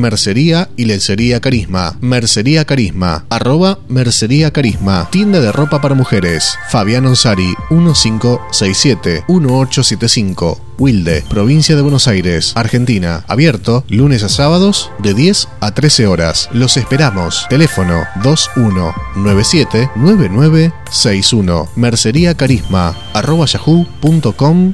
Mercería y Lencería Carisma. Mercería Carisma. Arroba Mercería Carisma. Tienda de ropa para mujeres. Fabián Onsari 1567 1875. Wilde, provincia de Buenos Aires, Argentina. Abierto lunes a sábados de 10 a 13 horas. Los esperamos. Teléfono 2197 9961. Mercería Carisma. arroba yahoo.com.ar